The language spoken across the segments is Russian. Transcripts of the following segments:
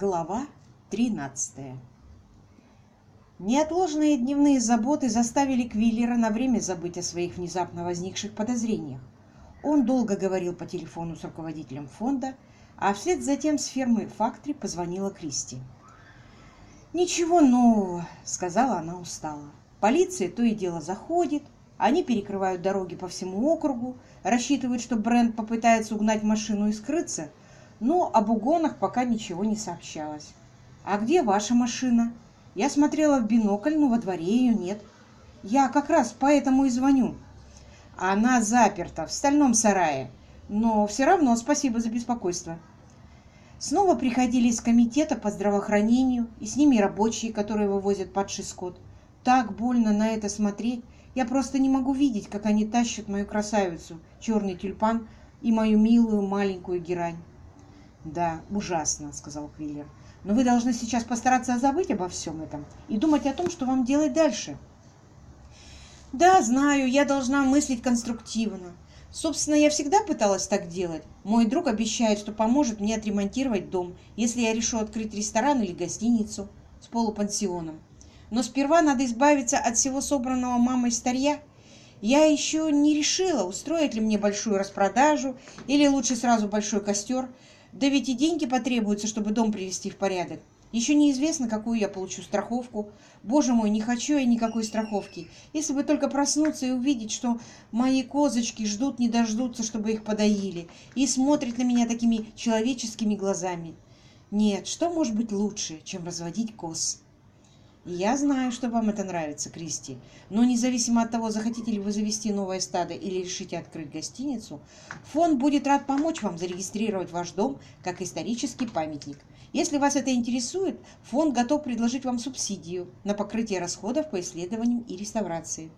Глава 13 Неотложные дневные заботы заставили Квиллера на время забыть о своих внезапно возникших подозрениях. Он долго говорил по телефону с руководителем фонда, а вслед затем с фермы Фактри позвонила Кристи. «Ничего нового», — сказала она устало. «Полиция то и дело заходит, они перекрывают дороги по всему округу, рассчитывают, что Брент попытается угнать машину и скрыться, но об угонах пока ничего не сообщалось. «А где ваша машина?» «Я смотрела в бинокль, но во дворе ее нет. Я как раз поэтому и звоню». «Она заперта в стальном сарае, но все равно спасибо за беспокойство». Снова приходили из комитета по здравоохранению, и с ними рабочие, которые вывозят падший скот. Так больно на это смотреть. Я просто не могу видеть, как они тащат мою красавицу, черный тюльпан, и мою милую маленькую герань. «Да, ужасно», — сказал Квиллер. «Но вы должны сейчас постараться забыть обо всем этом и думать о том, что вам делать дальше». «Да, знаю, я должна мыслить конструктивно. Собственно, я всегда пыталась так делать. Мой друг обещает, что поможет мне отремонтировать дом, если я решу открыть ресторан или гостиницу с полупансионом. Но сперва надо избавиться от всего собранного мамой старья. Я еще не решила, устроить ли мне большую распродажу или лучше сразу большой костер, да ведь и деньги потребуются, чтобы дом привести в порядок. Еще неизвестно, какую я получу страховку. Боже мой, не хочу я никакой страховки. Если бы только проснуться и увидеть, что мои козочки ждут, не дождутся, чтобы их подоили, и смотрят на меня такими человеческими глазами. Нет, что может быть лучше, чем разводить коз? Я знаю, что вам это нравится, Кристи, но независимо от того, захотите ли вы завести новое стадо или решите открыть гостиницу, фонд будет рад помочь вам зарегистрировать ваш дом как исторический памятник. Если вас это интересует, фонд готов предложить вам субсидию на покрытие расходов по исследованиям и реставрации.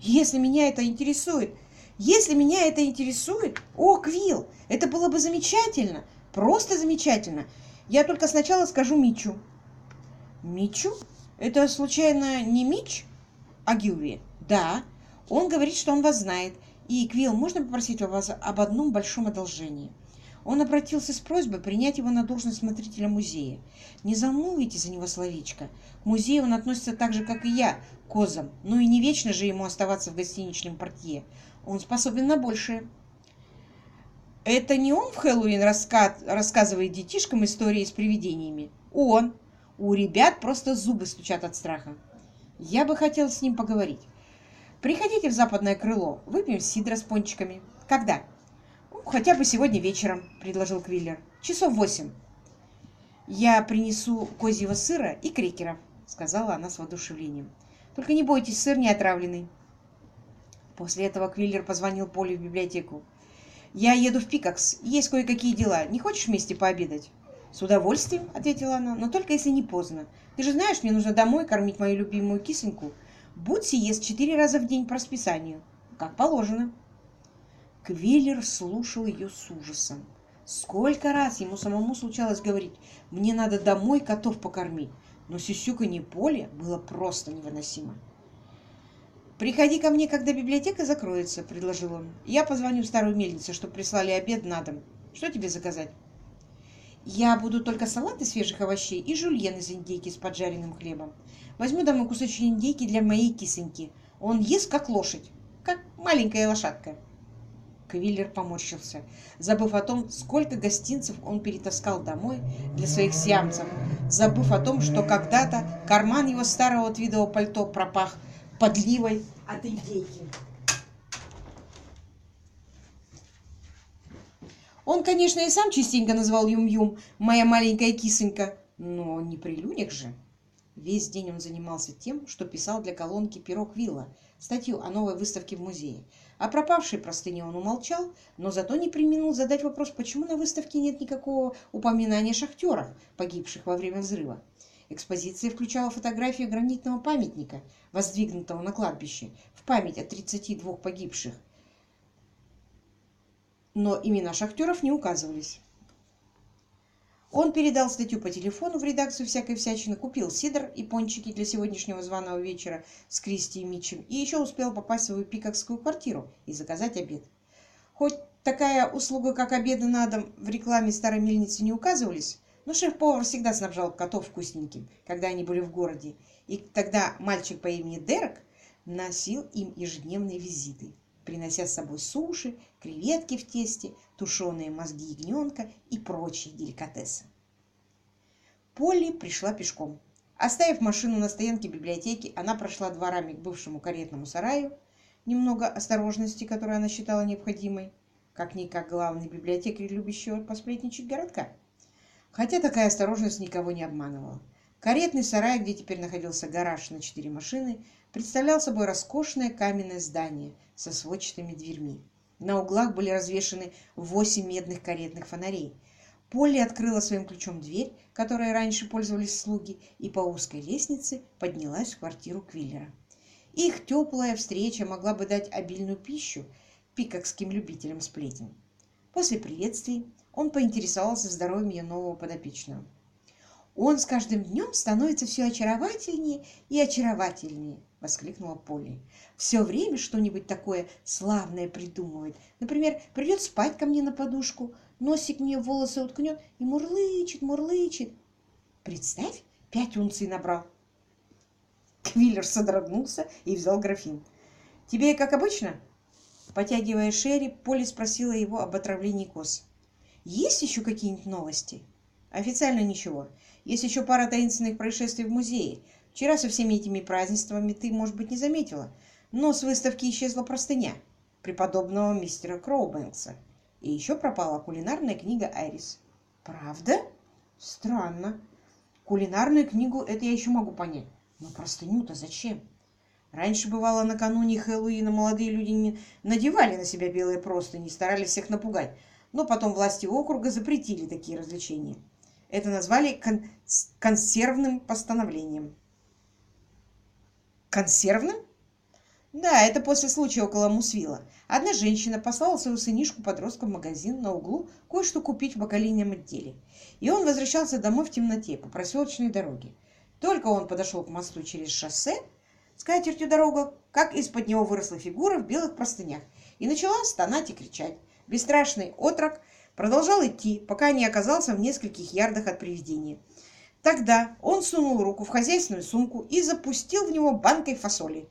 Если меня это интересует, если меня это интересует, о, Квилл, это было бы замечательно, просто замечательно. Я только сначала скажу Мичу. Мичу? Это, случайно, не Мич? Агилви? Да. Он говорит, что он вас знает. И, Квилл, можно попросить у вас об одном большом одолжении? Он обратился с просьбой принять его на должность смотрителя музея. Не замолвите за него словечко. К музею он относится так же, как и я, козам. Ну и не вечно же ему оставаться в гостиничном портье. Он способен на большее. Это не он в Хэллоуин раска... рассказывает детишкам истории с привидениями? Он. У ребят просто зубы стучат от страха. Я бы хотел с ним поговорить. Приходите в западное крыло, выпьем сидра с пончиками. Когда? Ну, хотя бы сегодня вечером, предложил Квиллер. Часов восемь. Я принесу козьего сыра и крекеров, сказала она с воодушевлением. Только не бойтесь, сыр не отравленный. После этого Квиллер позвонил Поле в библиотеку. «Я еду в Пикакс. Есть кое-какие дела. Не хочешь вместе пообедать?» «С удовольствием», — ответила она, — «но только если не поздно. Ты же знаешь, мне нужно домой кормить мою любимую кисоньку. Бутси ест четыре раза в день по расписанию, как положено». Квиллер слушал ее с ужасом. Сколько раз ему самому случалось говорить «мне надо домой котов покормить», но не поле было просто невыносимо. «Приходи ко мне, когда библиотека закроется», — предложил он. «Я позвоню в старую мельницу, чтобы прислали обед на дом. Что тебе заказать?» Я буду только салат из свежих овощей и жульен из индейки с поджаренным хлебом. Возьму домой кусочек индейки для моей кисоньки. Он ест как лошадь, как маленькая лошадка. Квиллер поморщился, забыв о том, сколько гостинцев он перетаскал домой для своих сиамцев, забыв о том, что когда-то карман его старого твидового пальто пропах подливой от индейки. Он, конечно, и сам частенько назвал Юм-Юм «моя маленькая кисонька», но не при людях же. Весь день он занимался тем, что писал для колонки «Пирог Вилла» статью о новой выставке в музее. О пропавшей простыне он умолчал, но зато не применил задать вопрос, почему на выставке нет никакого упоминания шахтеров, погибших во время взрыва. Экспозиция включала фотографию гранитного памятника, воздвигнутого на кладбище, в память о 32 погибших, но имена шахтеров не указывались. Он передал статью по телефону в редакцию всякой всячины, купил сидр и пончики для сегодняшнего званого вечера с Кристи и Митчем и еще успел попасть в свою пикакскую квартиру и заказать обед. Хоть такая услуга, как обеды на дом, в рекламе старой мельницы не указывались, Но шеф-повар всегда снабжал котов вкусненьким, когда они были в городе, и тогда мальчик по имени Дерек носил им ежедневные визиты, принося с собой суши, креветки в тесте, тушеные мозги ягненка и прочие деликатесы. Полли пришла пешком. Оставив машину на стоянке библиотеки, она прошла дворами к бывшему каретному сараю, немного осторожности, которую она считала необходимой, как-никак главный библиотекарь, любящего посплетничать городка. Хотя такая осторожность никого не обманывала. Каретный сарай, где теперь находился гараж на четыре машины, представлял собой роскошное каменное здание со сводчатыми дверьми. На углах были развешаны восемь медных каретных фонарей. Полли открыла своим ключом дверь, которой раньше пользовались слуги, и по узкой лестнице поднялась в квартиру Квиллера. Их теплая встреча могла бы дать обильную пищу пикокским любителям сплетен. После приветствий он поинтересовался здоровьем ее нового подопечного. «Он с каждым днем становится все очаровательнее и очаровательнее!» — воскликнула Полли. «Все время что-нибудь такое славное придумывает. Например, придет спать ко мне на подушку, носик мне в волосы уткнет и мурлычет, мурлычет. Представь, пять унций набрал!» Квиллер содрогнулся и взял графин. «Тебе как обычно?» Потягивая Шерри, Полли спросила его об отравлении коз. «Есть еще какие-нибудь новости?» «Официально ничего. Есть еще пара таинственных происшествий в музее. Вчера со всеми этими празднествами ты, может быть, не заметила, но с выставки исчезла простыня преподобного мистера Кроубэнкса. И еще пропала кулинарная книга Айрис». «Правда? Странно. Кулинарную книгу это я еще могу понять. Но простыню-то зачем?» Раньше, бывало, накануне Хэллоуина молодые люди не надевали на себя белые простыни, старались всех напугать. Но потом власти округа запретили такие развлечения. Это назвали кон консервным постановлением. Консервным? Да, это после случая около Мусвила. Одна женщина послала свою сынишку-подростка в магазин на углу кое-что купить в бакалейном отделе. И он возвращался домой в темноте по проселочной дороге. Только он подошел к мосту через шоссе, с катертью дорога, как из-под него выросла фигура в белых простынях и начала стонать и кричать. Бесстрашный отрок продолжал идти, пока не оказался в нескольких ярдах от привидения. Тогда он сунул руку в хозяйственную сумку и запустил в него банкой фасоли.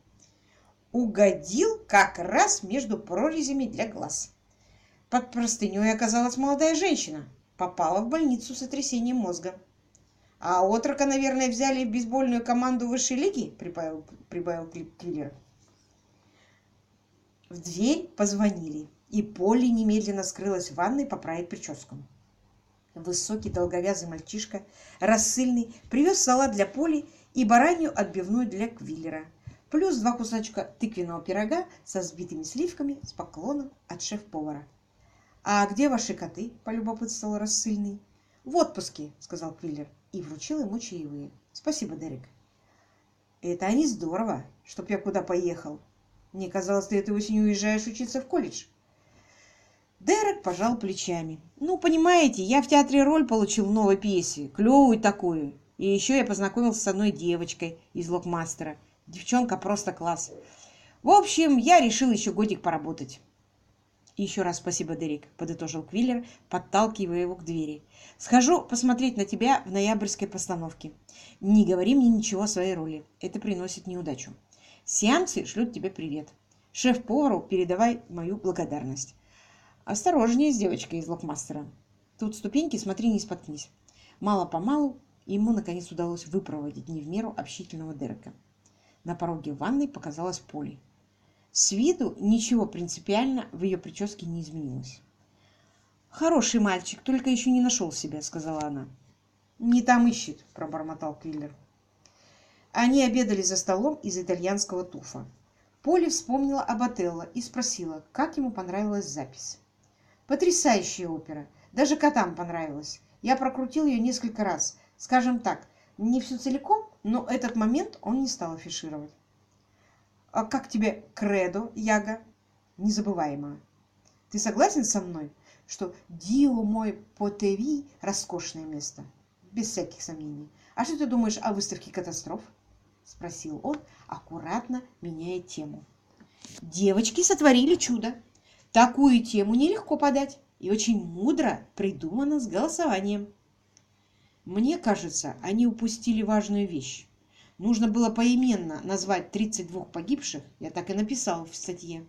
Угодил как раз между прорезями для глаз. Под простыней оказалась молодая женщина. Попала в больницу с сотрясением мозга. А отрока, наверное, взяли в бейсбольную команду высшей лиги, прибавил, прибавил Киллер. В дверь позвонили, и Полли немедленно скрылась в ванной поправить прическу. Высокий долговязый мальчишка, рассыльный, привез салат для Поли и баранью отбивную для Квиллера, плюс два кусочка тыквенного пирога со сбитыми сливками с поклоном от шеф-повара. «А где ваши коты?» – полюбопытствовал рассыльный. «В отпуске», – сказал Квиллер и вручил ему чаевые. «Спасибо, Дерек». «Это они здорово, чтоб я куда поехал. Мне казалось, ты этой осенью уезжаешь учиться в колледж». Дерек пожал плечами. «Ну, понимаете, я в театре роль получил в новой пьесе, клевую такую. И еще я познакомился с одной девочкой из Локмастера. Девчонка просто класс. В общем, я решил еще годик поработать». «Еще раз спасибо, Дерек», — подытожил Квиллер, подталкивая его к двери. «Схожу посмотреть на тебя в ноябрьской постановке. Не говори мне ничего о своей роли. Это приносит неудачу. Сиамцы шлют тебе привет. Шеф-повару передавай мою благодарность. Осторожнее с девочкой из локмастера. Тут ступеньки, смотри, не споткнись». Мало-помалу ему, наконец, удалось выпроводить не в меру общительного Дерека. На пороге ванной показалась Поли. С виду ничего принципиально в ее прическе не изменилось. «Хороший мальчик, только еще не нашел себя», — сказала она. «Не там ищет», — пробормотал Квиллер. Они обедали за столом из итальянского туфа. Поли вспомнила об Отелло и спросила, как ему понравилась запись. «Потрясающая опера. Даже котам понравилась. Я прокрутил ее несколько раз. Скажем так, не все целиком, но этот момент он не стал афишировать. А как тебе кредо, Яга? Незабываемое. Ты согласен со мной, что Дио мой Потеви – роскошное место? Без всяких сомнений. А что ты думаешь о выставке катастроф? Спросил он, аккуратно меняя тему. Девочки сотворили чудо. Такую тему нелегко подать и очень мудро придумано с голосованием. Мне кажется, они упустили важную вещь. Нужно было поименно назвать 32 погибших, я так и написал в статье.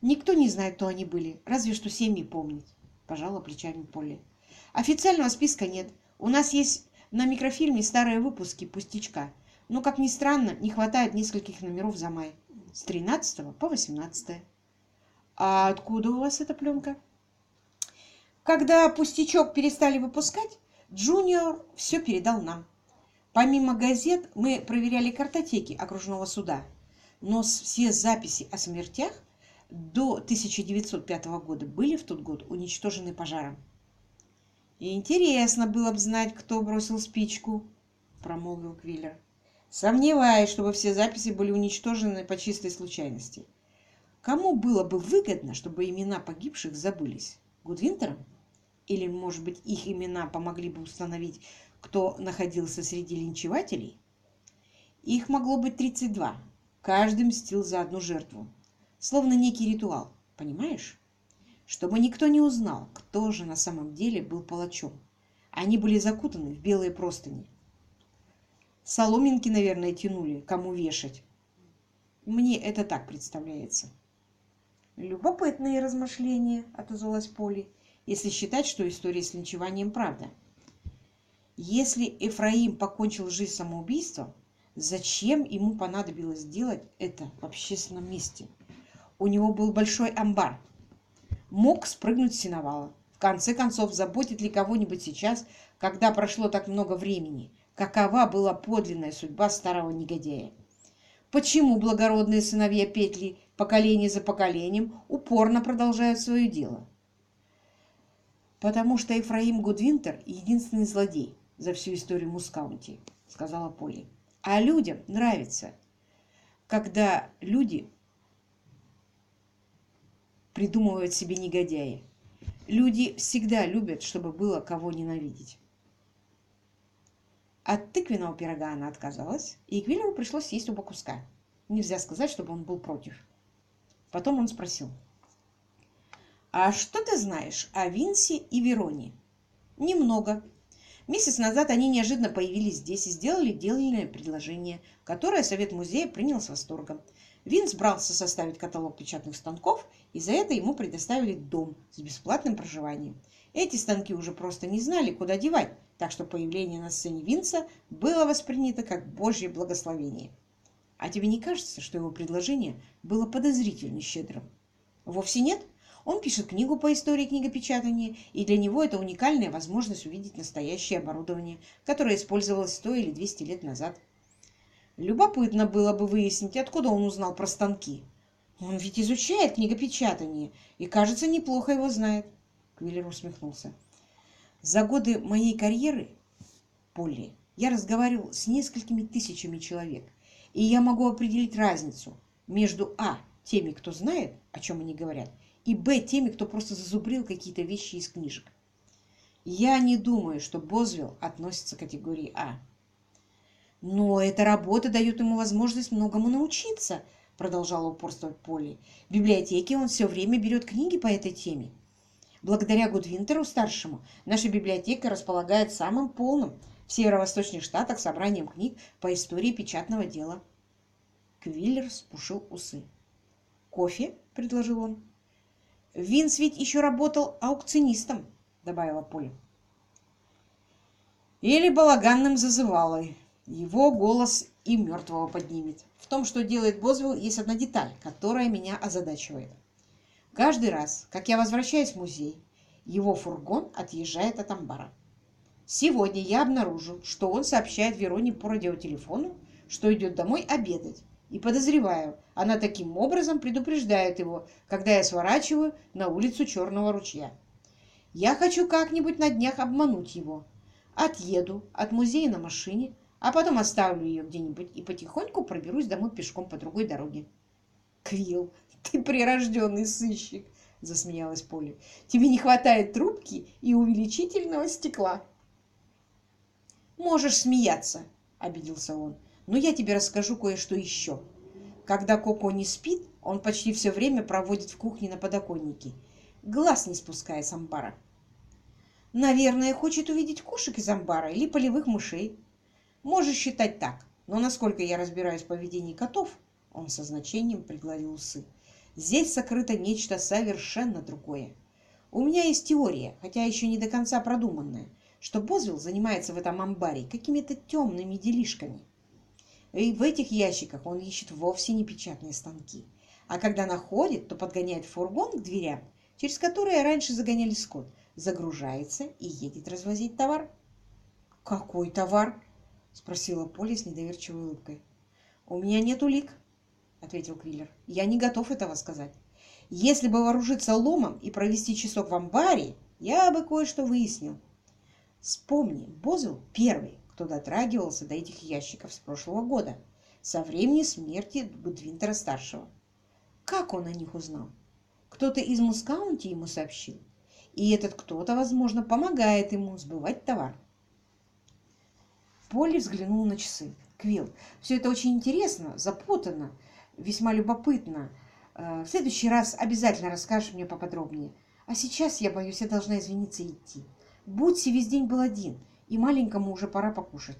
Никто не знает, кто они были, разве что семьи помнят, пожала плечами Полли. Официального списка нет. У нас есть на микрофильме старые выпуски пустячка. Но, как ни странно, не хватает нескольких номеров за май. С 13 по 18. А откуда у вас эта пленка? Когда пустячок перестали выпускать, Джуниор все передал нам. Помимо газет, мы проверяли картотеки окружного суда, но все записи о смертях до 1905 года были в тот год уничтожены пожаром. «Интересно было бы знать, кто бросил спичку», — промолвил Квиллер. «Сомневаюсь, чтобы все записи были уничтожены по чистой случайности. Кому было бы выгодно, чтобы имена погибших забылись? Гудвинтерам? Или, может быть, их имена помогли бы установить кто находился среди линчевателей, их могло быть 32. Каждый мстил за одну жертву. Словно некий ритуал, понимаешь? Чтобы никто не узнал, кто же на самом деле был палачом. Они были закутаны в белые простыни. Соломинки, наверное, тянули, кому вешать. Мне это так представляется. Любопытные размышления, отозвалась Поли, если считать, что история с линчеванием правда. Если Эфраим покончил жизнь самоубийством, зачем ему понадобилось делать это в общественном месте? У него был большой амбар. Мог спрыгнуть с сеновала. В конце концов, заботит ли кого-нибудь сейчас, когда прошло так много времени, какова была подлинная судьба старого негодяя? Почему благородные сыновья петли поколение за поколением упорно продолжают свое дело? Потому что Ефраим Гудвинтер – единственный злодей, за всю историю Мускаунти, сказала Полли. А людям нравится, когда люди придумывают себе негодяи. Люди всегда любят, чтобы было кого ненавидеть. От тыквенного пирога она отказалась, и Квиллеру пришлось съесть оба куска. Нельзя сказать, чтобы он был против. Потом он спросил. «А что ты знаешь о Винсе и Вероне?» «Немного», Месяц назад они неожиданно появились здесь и сделали дельное предложение, которое Совет музея принял с восторгом. Винс брался составить каталог печатных станков, и за это ему предоставили дом с бесплатным проживанием. Эти станки уже просто не знали, куда девать, так что появление на сцене Винса было воспринято как божье благословение. А тебе не кажется, что его предложение было подозрительно щедрым? Вовсе нет? Он пишет книгу по истории книгопечатания, и для него это уникальная возможность увидеть настоящее оборудование, которое использовалось 100 или 200 лет назад. Любопытно было бы выяснить, откуда он узнал про станки. Он ведь изучает книгопечатание и, кажется, неплохо его знает. Квиллер усмехнулся. За годы моей карьеры, Полли, я разговаривал с несколькими тысячами человек, и я могу определить разницу между А, теми, кто знает, о чем они говорят, и б. теми, кто просто зазубрил какие-то вещи из книжек. Я не думаю, что Бозвилл относится к категории А. Но эта работа дает ему возможность многому научиться, продолжала упорствовать Полли. В библиотеке он все время берет книги по этой теме. Благодаря Гудвинтеру-старшему наша библиотека располагает самым полным в северо-восточных штатах собранием книг по истории печатного дела. Квиллер спушил усы. «Кофе?» – предложил он. Винс ведь еще работал аукционистом, добавила Поля. Или балаганным зазывалой. Его голос и мертвого поднимет. В том, что делает Бозвилл, есть одна деталь, которая меня озадачивает. Каждый раз, как я возвращаюсь в музей, его фургон отъезжает от амбара. Сегодня я обнаружил, что он сообщает Вероне по радиотелефону, что идет домой обедать, и подозреваю, она таким образом предупреждает его, когда я сворачиваю на улицу Черного ручья. Я хочу как-нибудь на днях обмануть его. Отъеду от музея на машине, а потом оставлю ее где-нибудь и потихоньку проберусь домой пешком по другой дороге. Квилл, ты прирожденный сыщик, засмеялась Поля. Тебе не хватает трубки и увеличительного стекла. Можешь смеяться, обиделся он. Но я тебе расскажу кое-что еще. Когда Коко не спит, он почти все время проводит в кухне на подоконнике, глаз не спуская с амбара. Наверное, хочет увидеть кошек из амбара или полевых мышей. Можешь считать так, но насколько я разбираюсь в поведении котов, он со значением пригладил усы. Здесь сокрыто нечто совершенно другое. У меня есть теория, хотя еще не до конца продуманная, что Бозвилл занимается в этом амбаре какими-то темными делишками. И в этих ящиках он ищет вовсе не печатные станки. А когда находит, то подгоняет фургон к дверям, через которые раньше загоняли скот, загружается и едет развозить товар. «Какой товар?» – спросила Поля с недоверчивой улыбкой. «У меня нет улик», – ответил Квиллер. «Я не готов этого сказать. Если бы вооружиться ломом и провести часок в амбаре, я бы кое-что выяснил. Вспомни, Бозел первый, кто дотрагивался до этих ящиков с прошлого года, со времени смерти Будвинтера-старшего. Как он о них узнал? Кто-то из Мускаунти ему сообщил. И этот кто-то, возможно, помогает ему сбывать товар. Полли взглянул на часы. Квилл, все это очень интересно, запутанно, весьма любопытно. Э, в следующий раз обязательно расскажешь мне поподробнее. А сейчас, я боюсь, я должна извиниться и идти. Будьте весь день был один, и маленькому уже пора покушать.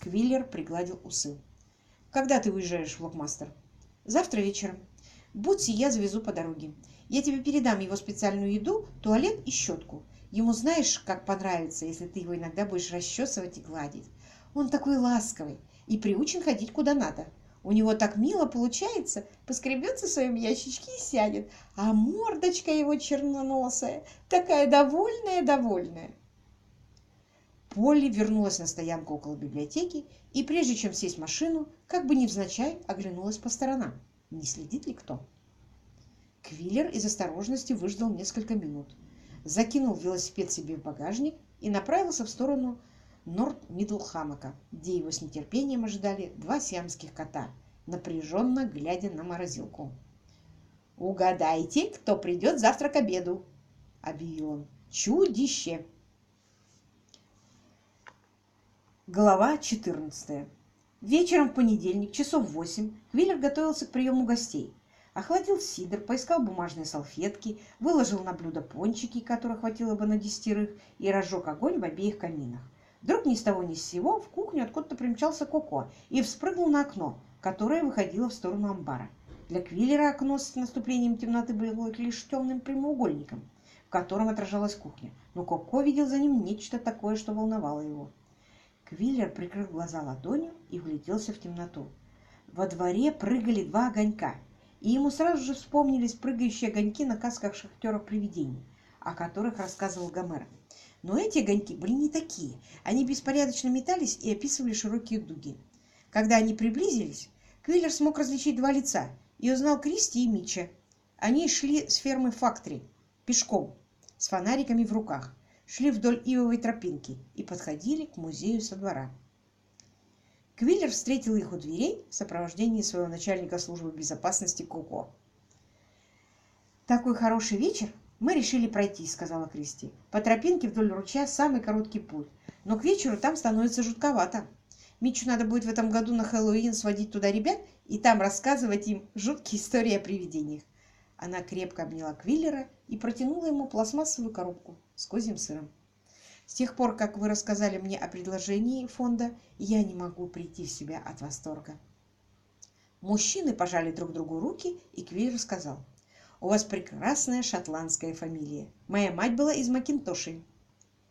Квиллер пригладил усы. Когда ты уезжаешь в Локмастер? Завтра вечером. Будьте, я завезу по дороге. Я тебе передам его специальную еду, туалет и щетку. Ему знаешь, как понравится, если ты его иногда будешь расчесывать и гладить. Он такой ласковый и приучен ходить куда надо. У него так мило получается, поскребется в своем ящичке и сядет, а мордочка его черноносая, такая довольная-довольная. Полли вернулась на стоянку около библиотеки и, прежде чем сесть в машину, как бы невзначай оглянулась по сторонам не следит ли кто. Квиллер из осторожности выждал несколько минут, закинул велосипед себе в багажник и направился в сторону Норт-Мидлхамака, где его с нетерпением ожидали два сиамских кота, напряженно глядя на морозилку. «Угадайте, кто придет завтра к обеду!» — объявил он. «Чудище!» Глава четырнадцатая Вечером в понедельник, часов восемь, Квиллер готовился к приему гостей. Охладил сидр, поискал бумажные салфетки, выложил на блюдо пончики, которых хватило бы на десятерых, и разжег огонь в обеих каминах. Вдруг ни с того ни с сего в кухню откуда-то примчался Коко и вспрыгнул на окно, которое выходило в сторону амбара. Для Квиллера окно с наступлением темноты было лишь темным прямоугольником, в котором отражалась кухня, но Коко видел за ним нечто такое, что волновало его. Квиллер прикрыл глаза ладонью и вгляделся в темноту. Во дворе прыгали два огонька, и ему сразу же вспомнились прыгающие огоньки на касках шахтеров привидений, о которых рассказывал Гомер. Но эти огоньки были не такие. Они беспорядочно метались и описывали широкие дуги. Когда они приблизились, Квиллер смог различить два лица и узнал Кристи и Мича. Они шли с фермы Фактри, пешком, с фонариками в руках шли вдоль ивовой тропинки и подходили к музею со двора. Квиллер встретил их у дверей в сопровождении своего начальника службы безопасности Коко. «Такой хороший вечер мы решили пройти», — сказала Кристи. «По тропинке вдоль ручья самый короткий путь, но к вечеру там становится жутковато. Митчу надо будет в этом году на Хэллоуин сводить туда ребят и там рассказывать им жуткие истории о привидениях. Она крепко обняла Квиллера и протянула ему пластмассовую коробку с козьим сыром. С тех пор, как вы рассказали мне о предложении фонда, я не могу прийти в себя от восторга. Мужчины пожали друг другу руки, и Квиллер сказал, «У вас прекрасная шотландская фамилия. Моя мать была из Макинтошей».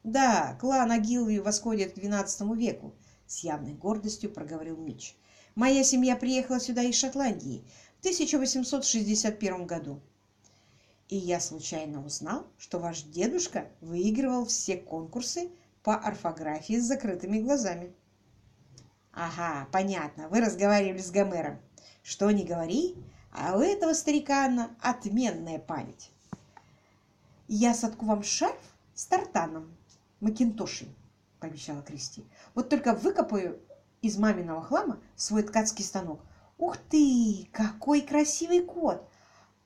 «Да, клан Агилви восходит к XII веку», — с явной гордостью проговорил Мич. «Моя семья приехала сюда из Шотландии, 1861 году. И я случайно узнал, что ваш дедушка выигрывал все конкурсы по орфографии с закрытыми глазами. Ага, понятно, вы разговаривали с Гомером. Что не говори, а у этого старикана отменная память. Я сотку вам шарф с тартаном, макинтошей, пообещала Кристи. Вот только выкопаю из маминого хлама свой ткацкий станок, Ух ты, какой красивый кот!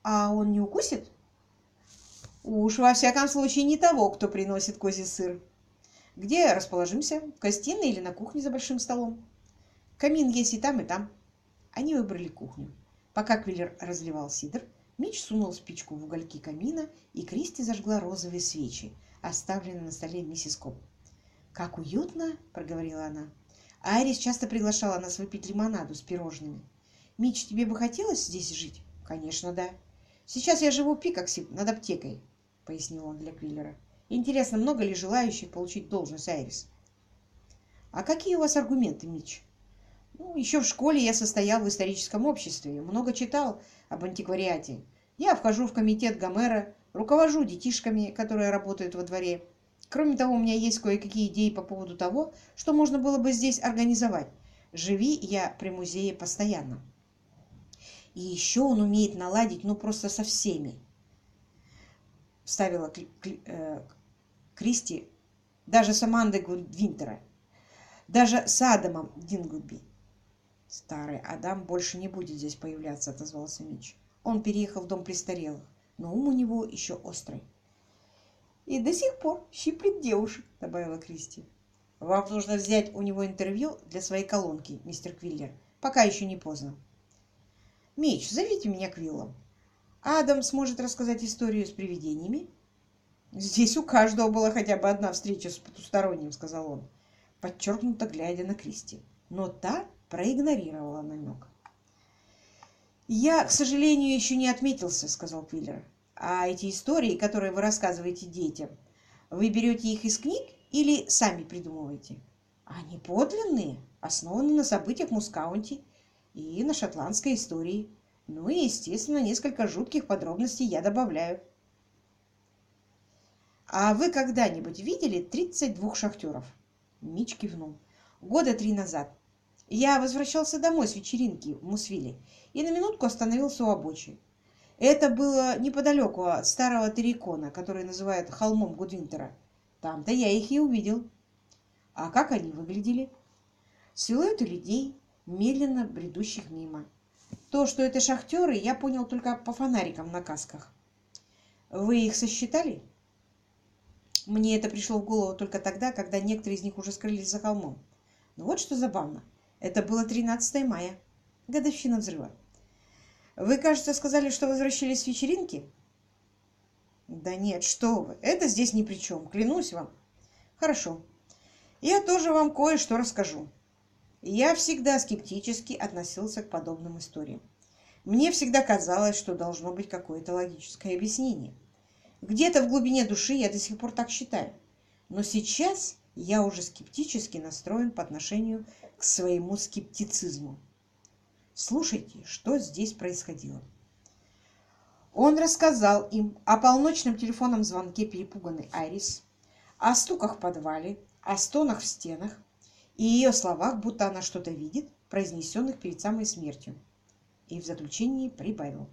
А он не укусит? Уж во всяком случае не того, кто приносит козий сыр. Где расположимся? В гостиной или на кухне за большим столом? Камин есть и там, и там. Они выбрали кухню. Пока Квиллер разливал сидр, Мич сунул спичку в угольки камина, и Кристи зажгла розовые свечи, оставленной на столе миссис Коп. «Как уютно!» – проговорила она. Айрис часто приглашала нас выпить лимонаду с пирожными. «Мич, тебе бы хотелось здесь жить?» «Конечно, да. Сейчас я живу в Пикоксе над аптекой», – пояснил он для Квиллера. «Интересно, много ли желающих получить должность Айрис?» «А какие у вас аргументы, Мич?» Ну, еще в школе я состоял в историческом обществе, много читал об антиквариате. Я вхожу в комитет Гомера, руковожу детишками, которые работают во дворе. Кроме того, у меня есть кое-какие идеи по поводу того, что можно было бы здесь организовать. Живи я при музее постоянно. И еще он умеет наладить, ну, просто со всеми. Вставила э, Кристи, даже с Амандой Гудвинтера, даже с Адамом Динглби. Старый Адам больше не будет здесь появляться, отозвался Мич. Он переехал в дом престарелых, но ум у него еще острый. И до сих пор щиплет девушек, добавила Кристи. Вам нужно взять у него интервью для своей колонки, мистер Квиллер, пока еще не поздно. Мич, зовите меня Квиллом. Адам сможет рассказать историю с привидениями? Здесь у каждого была хотя бы одна встреча с потусторонним, сказал он, подчеркнуто глядя на Кристи. Но та проигнорировала намек. «Я, к сожалению, еще не отметился», — сказал Квиллер. «А эти истории, которые вы рассказываете детям, вы берете их из книг или сами придумываете?» «Они подлинные, основаны на событиях Мускаунти и на шотландской истории. Ну и, естественно, несколько жутких подробностей я добавляю». «А вы когда-нибудь видели 32 шахтеров?» Мич кивнул. «Года три назад. Я возвращался домой с вечеринки в Мусвиле и на минутку остановился у обочи. Это было неподалеку от старого Террикона, который называют холмом Гудвинтера. Там-то я их и увидел. А как они выглядели? Силуэты людей, медленно бредущих мимо. То, что это шахтеры, я понял только по фонарикам на касках. Вы их сосчитали? Мне это пришло в голову только тогда, когда некоторые из них уже скрылись за холмом. Но вот что забавно. Это было 13 мая, годовщина взрыва. Вы, кажется, сказали, что возвращались с вечеринки? Да нет, что вы, это здесь ни при чем, клянусь вам. Хорошо, я тоже вам кое-что расскажу. Я всегда скептически относился к подобным историям. Мне всегда казалось, что должно быть какое-то логическое объяснение. Где-то в глубине души я до сих пор так считаю. Но сейчас я уже скептически настроен по отношению к своему скептицизму. Слушайте, что здесь происходило. Он рассказал им о полночном телефонном звонке перепуганной Айрис, о стуках в подвале, о стонах в стенах и ее словах, будто она что-то видит, произнесенных перед самой смертью. И в заключении прибавил.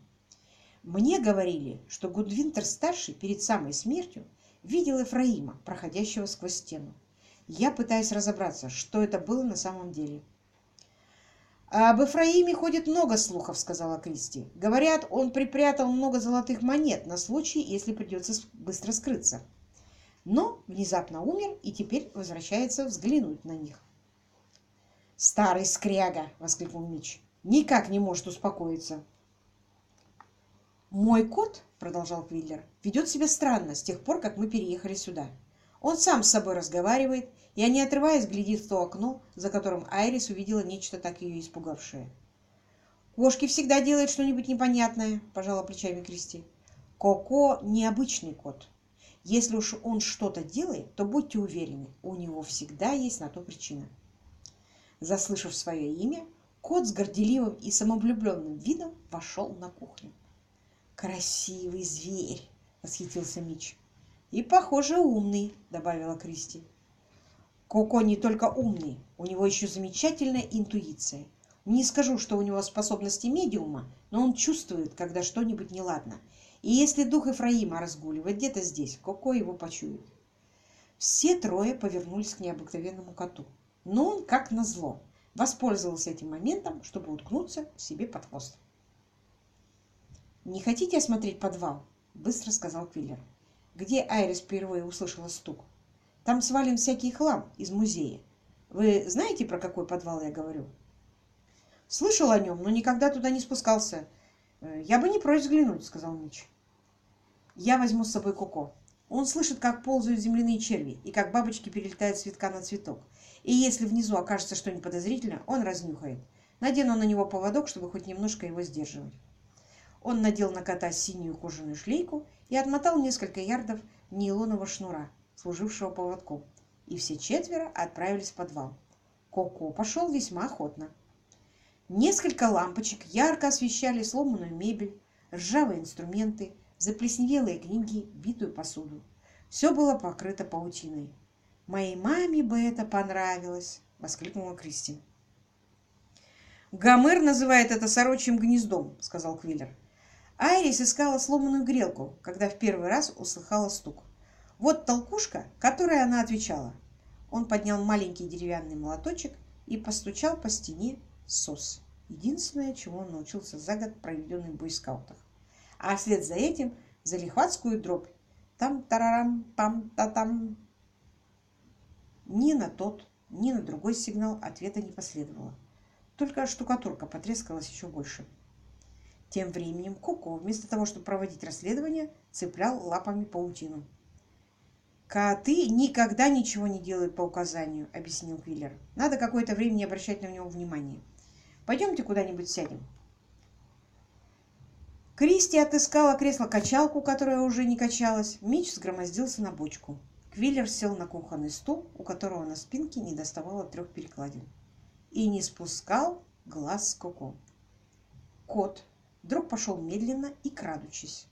Мне говорили, что Гудвинтер-старший перед самой смертью видел Ефраима, проходящего сквозь стену. Я пытаюсь разобраться, что это было на самом деле. «Об Ефраиме ходит много слухов», — сказала Кристи. «Говорят, он припрятал много золотых монет на случай, если придется быстро скрыться. Но внезапно умер и теперь возвращается взглянуть на них». «Старый скряга!» — воскликнул Мич. «Никак не может успокоиться». «Мой кот, — продолжал Квиллер, — ведет себя странно с тех пор, как мы переехали сюда. Он сам с собой разговаривает, и, не отрываясь, глядит в то окно, за которым Айрис увидела нечто так ее испугавшее. «Кошки всегда делают что-нибудь непонятное», – пожала плечами Кристи. «Коко – необычный кот. Если уж он что-то делает, то будьте уверены, у него всегда есть на то причина». Заслышав свое имя, кот с горделивым и самовлюбленным видом вошел на кухню. «Красивый зверь!» – восхитился Мич. «И, похоже, умный», — добавила Кристи. Коко не только умный, у него еще замечательная интуиция. Не скажу, что у него способности медиума, но он чувствует, когда что-нибудь неладно. И если дух Ефраима разгуливает где-то здесь, Коко его почует. Все трое повернулись к необыкновенному коту. Но он, как назло, воспользовался этим моментом, чтобы уткнуться себе под хвост. «Не хотите осмотреть подвал?» – быстро сказал Квиллер где Айрис впервые услышала стук. Там свален всякий хлам из музея. Вы знаете, про какой подвал я говорю? Слышал о нем, но никогда туда не спускался. Э, я бы не прочь взглянуть, сказал Мич. Я возьму с собой Коко. Он слышит, как ползают земляные черви и как бабочки перелетают с цветка на цветок. И если внизу окажется что-нибудь подозрительное, он разнюхает. Надену на него поводок, чтобы хоть немножко его сдерживать. Он надел на кота синюю кожаную шлейку и отмотал несколько ярдов нейлонового шнура, служившего поводком. И все четверо отправились в подвал. Коко пошел весьма охотно. Несколько лампочек ярко освещали сломанную мебель, ржавые инструменты, заплесневелые книги, битую посуду. Все было покрыто паутиной. «Моей маме бы это понравилось!» — воскликнула Кристин. «Гомер называет это сорочьим гнездом», — сказал Квиллер. Айрис искала сломанную грелку, когда в первый раз услыхала стук. Вот толкушка, которой она отвечала. Он поднял маленький деревянный молоточек и постучал по стене сос. Единственное, чему он научился за год, проведенный в бойскаутах. А вслед за этим за лихватскую дробь. Там-тарарам-пам-та-там. Ни на тот, ни на другой сигнал ответа не последовало. Только штукатурка потрескалась еще больше. Тем временем Коко, вместо того, чтобы проводить расследование, цеплял лапами паутину. «Коты никогда ничего не делают по указанию», — объяснил Квиллер. «Надо какое-то время не обращать на него внимания. Пойдемте куда-нибудь сядем». Кристи отыскала кресло-качалку, которое уже не качалось. Меч сгромоздился на бочку. Квиллер сел на кухонный стул, у которого на спинке не доставало трех перекладин. И не спускал глаз с Коко. Кот вдруг пошел медленно и крадучись.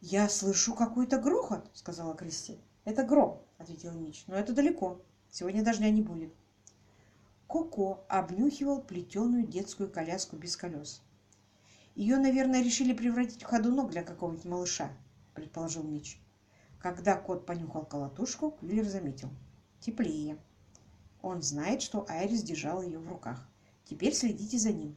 «Я слышу какой-то грохот», — сказала Кристи. «Это гром», — ответил Мич. «Но это далеко. Сегодня дождя не будет». Коко обнюхивал плетеную детскую коляску без колес. Ее, наверное, решили превратить в ходунок для какого-нибудь малыша, предположил Мич. Когда кот понюхал колотушку, Квиллер заметил. Теплее. Он знает, что Айрис держал ее в руках. Теперь следите за ним.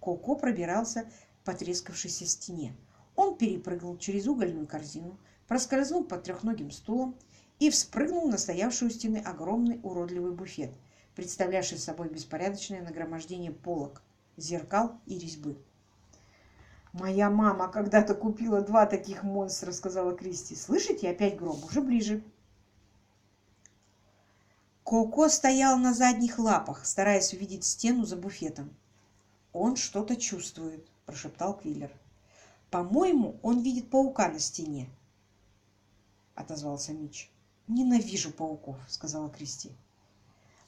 Коко пробирался по трескавшейся стене. Он перепрыгнул через угольную корзину, проскользнул под трехногим стулом и вспрыгнул на стоявший у стены огромный уродливый буфет, представлявший собой беспорядочное нагромождение полок, зеркал и резьбы. «Моя мама когда-то купила два таких монстра», — сказала Кристи. «Слышите, опять гром, уже ближе». Коко стоял на задних лапах, стараясь увидеть стену за буфетом. «Он что-то чувствует», — прошептал Квиллер. «По-моему, он видит паука на стене», — отозвался Мич. «Ненавижу пауков», — сказала Кристи.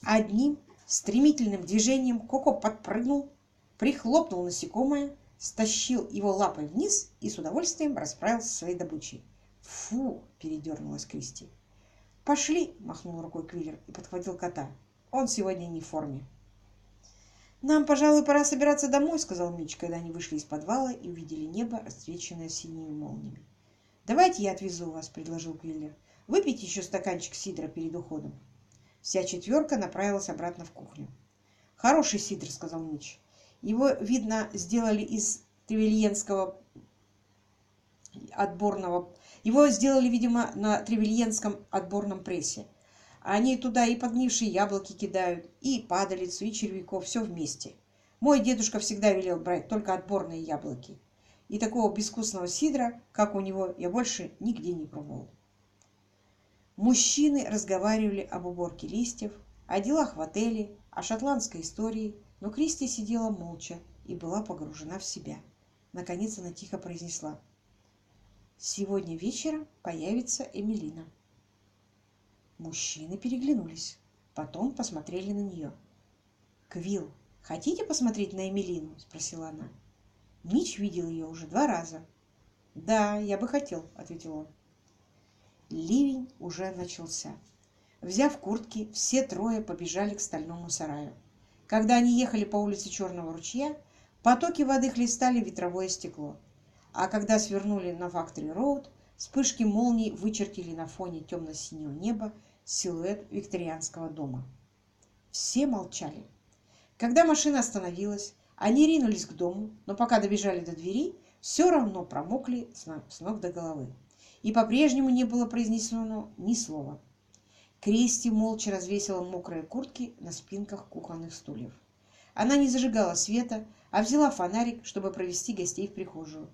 Одним стремительным движением Коко подпрыгнул, прихлопнул насекомое, стащил его лапой вниз и с удовольствием расправился со своей добычей. «Фу!» – передернулась Кристи. «Пошли!» – махнул рукой Квиллер и подхватил кота. «Он сегодня не в форме». «Нам, пожалуй, пора собираться домой», – сказал Мич, когда они вышли из подвала и увидели небо, расцвеченное синими молниями. «Давайте я отвезу вас», – предложил Квиллер. «Выпейте еще стаканчик сидра перед уходом». Вся четверка направилась обратно в кухню. «Хороший сидр», – сказал Мич. Его, видно, сделали из тревельенского отборного... Его сделали, видимо, на тревельенском отборном прессе. Они туда и подгнившие яблоки кидают, и падалицу, и червяков, все вместе. Мой дедушка всегда велел брать только отборные яблоки. И такого безвкусного сидра, как у него, я больше нигде не пробовал. Мужчины разговаривали об уборке листьев, о делах в отеле, о шотландской истории – но Кристи сидела молча и была погружена в себя. Наконец она тихо произнесла. «Сегодня вечером появится Эмилина». Мужчины переглянулись, потом посмотрели на нее. «Квилл, хотите посмотреть на Эмилину?» – спросила она. Мич видел ее уже два раза. «Да, я бы хотел», – ответил он. Ливень уже начался. Взяв куртки, все трое побежали к стальному сараю. Когда они ехали по улице Черного ручья, потоки воды хлестали ветровое стекло. А когда свернули на Фактори Роуд, вспышки молний вычертили на фоне темно-синего неба силуэт викторианского дома. Все молчали. Когда машина остановилась, они ринулись к дому, но пока добежали до двери, все равно промокли с ног до головы. И по-прежнему не было произнесено ни слова. Кристи молча развесила мокрые куртки на спинках кухонных стульев. Она не зажигала света, а взяла фонарик, чтобы провести гостей в прихожую.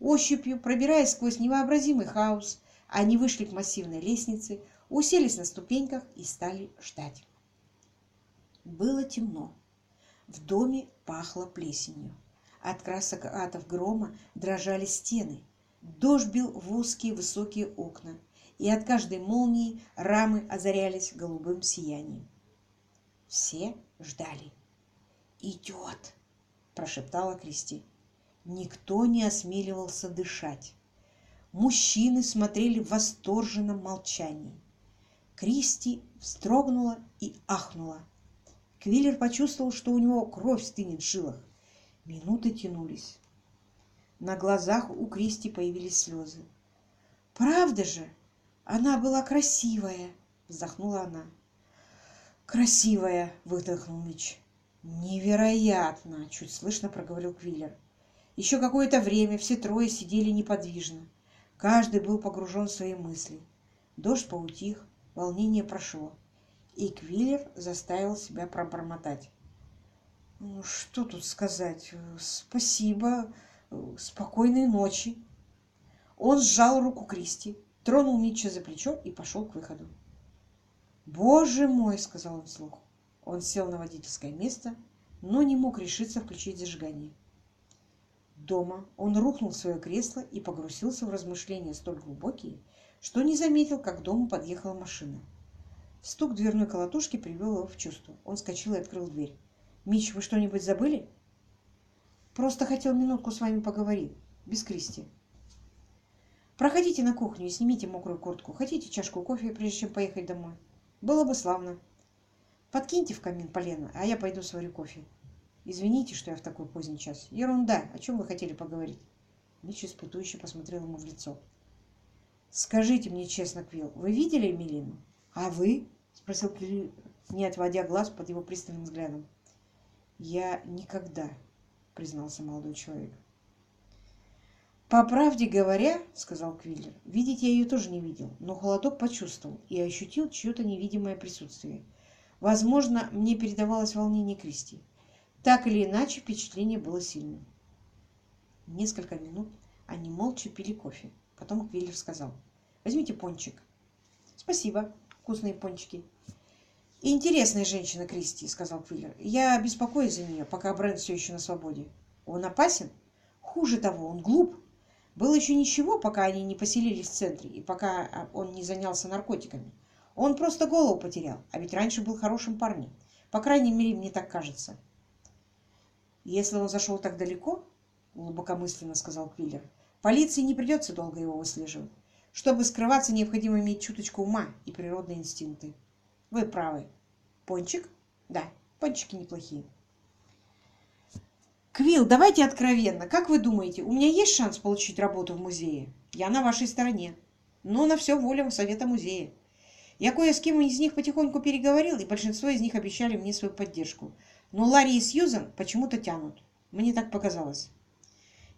Ощупью, пробираясь сквозь невообразимый хаос, Они вышли к массивной лестнице, уселись на ступеньках и стали ждать. Было темно. В доме пахло плесенью. От красокатов грома дрожали стены. Дождь бил в узкие высокие окна, и от каждой молнии рамы озарялись голубым сиянием. Все ждали. «Идет!» – прошептала Кристи. Никто не осмеливался дышать. Мужчины смотрели в восторженном молчании. Кристи вздрогнула и ахнула. Квиллер почувствовал, что у него кровь стынет в жилах. Минуты тянулись. На глазах у Кристи появились слезы. «Правда же? Она была красивая!» — вздохнула она. «Красивая!» — выдохнул Мич. «Невероятно!» — чуть слышно проговорил Квиллер. Еще какое-то время все трое сидели неподвижно. Каждый был погружен в свои мысли. Дождь поутих, волнение прошло и Квиллер заставил себя пробормотать. «Ну, что тут сказать? Спасибо. Спокойной ночи. Он сжал руку Кристи, тронул Митча за плечо и пошел к выходу. «Боже мой!» — сказал он вслух. Он сел на водительское место, но не мог решиться включить зажигание. Дома он рухнул в свое кресло и погрузился в размышления столь глубокие, что не заметил, как к дому подъехала машина. Стук дверной колотушки привел его в чувство. Он скочил и открыл дверь. «Мич, вы что-нибудь забыли?» «Просто хотел минутку с вами поговорить. Без Кристи». «Проходите на кухню и снимите мокрую куртку. Хотите чашку кофе, прежде чем поехать домой? Было бы славно. Подкиньте в камин полено, а я пойду сварю кофе. Извините, что я в такой поздний час. Ерунда. О чем вы хотели поговорить?» Мич испытующе посмотрел ему в лицо. «Скажите мне честно, Квилл, вы видели Эмилину? А вы?» спросил Кирилл, не отводя глаз под его пристальным взглядом. «Я никогда», — признался молодой человек. «По правде говоря, — сказал Квиллер, — видеть я ее тоже не видел, но холодок почувствовал и ощутил чье-то невидимое присутствие. Возможно, мне передавалось волнение Кристи. Так или иначе, впечатление было сильным. Несколько минут они молча пили кофе. Потом Квиллер сказал, «Возьмите пончик». «Спасибо. Вкусные пончики. «Интересная женщина Кристи», — сказал Квиллер. «Я беспокоюсь за нее, пока Брент все еще на свободе. Он опасен? Хуже того, он глуп. Было еще ничего, пока они не поселились в центре и пока а, он не занялся наркотиками. Он просто голову потерял, а ведь раньше был хорошим парнем. По крайней мере, мне так кажется». «Если он зашел так далеко, — глубокомысленно сказал Квиллер, — полиции не придется долго его выслеживать. Чтобы скрываться, необходимо иметь чуточку ума и природные инстинкты». Вы правы. Пончик? Да, пончики неплохие. Квилл, давайте откровенно. Как вы думаете, у меня есть шанс получить работу в музее? Я на вашей стороне. Но на все воля совета музея. Я кое с кем из них потихоньку переговорил, и большинство из них обещали мне свою поддержку. Но Ларри и Сьюзан почему-то тянут. Мне так показалось.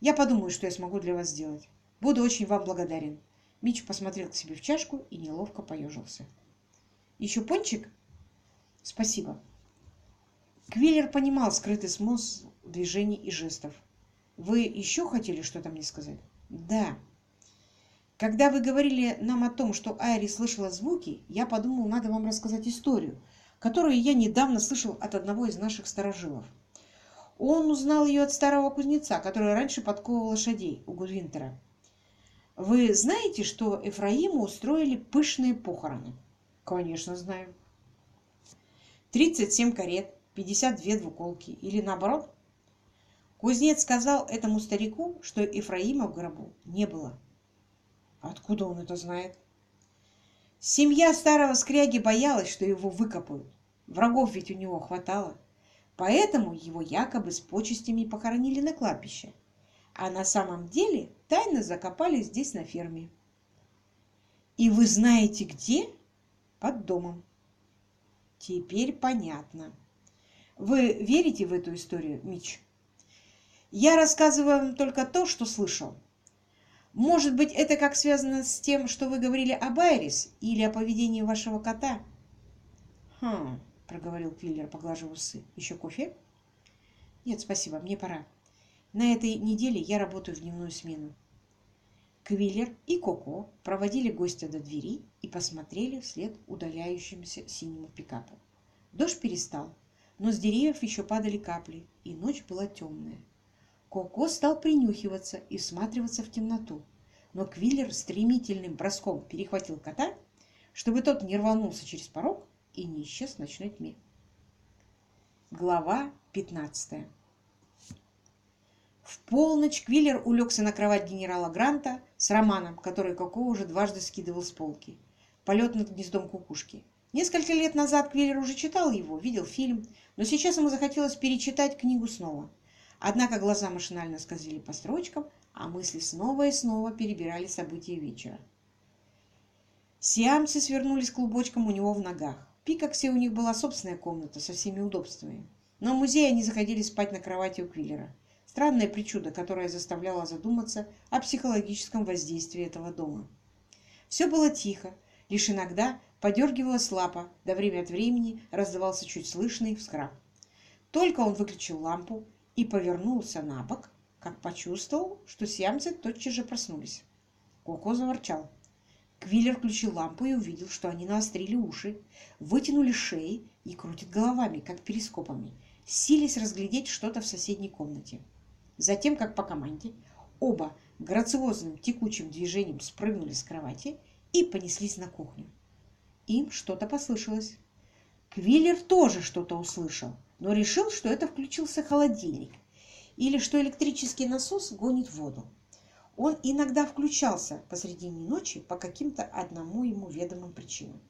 Я подумаю, что я смогу для вас сделать. Буду очень вам благодарен. Мич посмотрел к себе в чашку и неловко поежился. Еще пончик? Спасибо. Квиллер понимал скрытый смысл движений и жестов. Вы еще хотели что-то мне сказать? Да. Когда вы говорили нам о том, что Айри слышала звуки, я подумал, надо вам рассказать историю, которую я недавно слышал от одного из наших старожилов. Он узнал ее от старого кузнеца, который раньше подковывал лошадей у Гудвинтера. Вы знаете, что Эфраиму устроили пышные похороны? Конечно, знаю. 37 карет, 52 двуколки. Или наоборот? Кузнец сказал этому старику, что Ефраима в гробу не было. Откуда он это знает? Семья старого скряги боялась, что его выкопают. Врагов ведь у него хватало. Поэтому его якобы с почестями похоронили на кладбище. А на самом деле тайно закопали здесь на ферме. И вы знаете где? под домом. Теперь понятно. Вы верите в эту историю, Мич? Я рассказываю вам только то, что слышал. Может быть, это как связано с тем, что вы говорили об Айрис или о поведении вашего кота? Хм, проговорил Квиллер, поглаживая усы. Еще кофе? Нет, спасибо, мне пора. На этой неделе я работаю в дневную смену. Квиллер и Коко проводили гостя до двери и посмотрели вслед удаляющемуся синему пикапу. Дождь перестал, но с деревьев еще падали капли, и ночь была темная. Коко стал принюхиваться и всматриваться в темноту, но Квиллер стремительным броском перехватил кота, чтобы тот не рванулся через порог и не исчез в ночной тьме. Глава 15 В полночь Квиллер улегся на кровать генерала Гранта с романом, который Коко уже дважды скидывал с полки. «Полет над гнездом кукушки». Несколько лет назад Квиллер уже читал его, видел фильм, но сейчас ему захотелось перечитать книгу снова. Однако глаза машинально скользили по строчкам, а мысли снова и снова перебирали события вечера. Сиамцы свернулись клубочком у него в ногах. Пикаксе у них была собственная комната со всеми удобствами. Но в музей они заходили спать на кровати у Квиллера. Странное причуда, которое заставляло задуматься о психологическом воздействии этого дома. Все было тихо, лишь иногда подергивалась лапа, да время от времени раздавался чуть слышный вскраб. Только он выключил лампу и повернулся на бок, как почувствовал, что сиамцы тотчас же проснулись. Коко заворчал. Квиллер включил лампу и увидел, что они наострили уши, вытянули шеи и крутят головами, как перископами, сились разглядеть что-то в соседней комнате. Затем, как по команде, оба грациозным текучим движением спрыгнули с кровати и понеслись на кухню. Им что-то послышалось. Квиллер тоже что-то услышал, но решил, что это включился холодильник или что электрический насос гонит воду. Он иногда включался посредине ночи по каким-то одному ему ведомым причинам.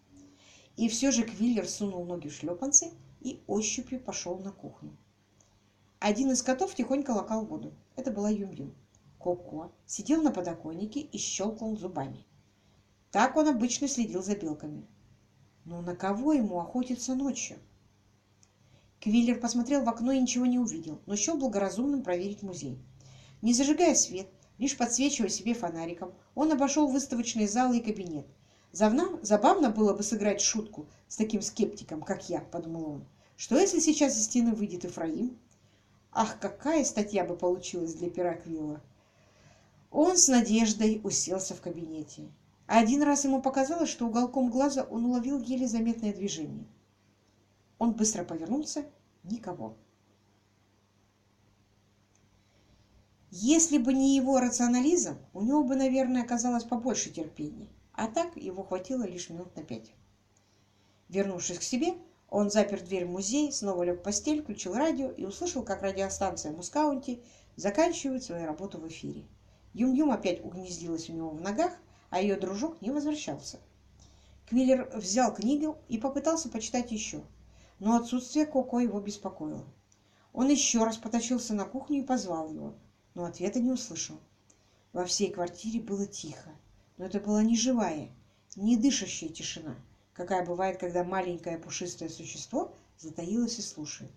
И все же Квиллер сунул ноги в шлепанцы и ощупью пошел на кухню. Один из котов тихонько лакал воду. Это была Юм-Юм. Коко сидел на подоконнике и щелкал зубами. Так он обычно следил за белками. Но на кого ему охотиться ночью? Квиллер посмотрел в окно и ничего не увидел, но счел благоразумным проверить музей. Не зажигая свет, лишь подсвечивая себе фонариком, он обошел выставочные залы и кабинет. Завна, забавно было бы сыграть шутку с таким скептиком, как я, подумал он. Что если сейчас из стены выйдет Ифраим? Ах, какая статья бы получилась для пера Квилла! Он с надеждой уселся в кабинете. Один раз ему показалось, что уголком глаза он уловил еле заметное движение. Он быстро повернулся. Никого. Если бы не его рационализм, у него бы, наверное, оказалось побольше терпения. А так его хватило лишь минут на пять. Вернувшись к себе, он запер дверь в музей, снова лег в постель, включил радио и услышал, как радиостанция Мускаунти заканчивает свою работу в эфире. Юм-Юм опять угнездилась у него в ногах, а ее дружок не возвращался. Квиллер взял книгу и попытался почитать еще но отсутствие Коко его беспокоило. Он еще раз потащился на кухню и позвал его, но ответа не услышал. Во всей квартире было тихо, но это была не живая, не дышащая тишина, какая бывает, когда маленькое пушистое существо затаилось и слушает.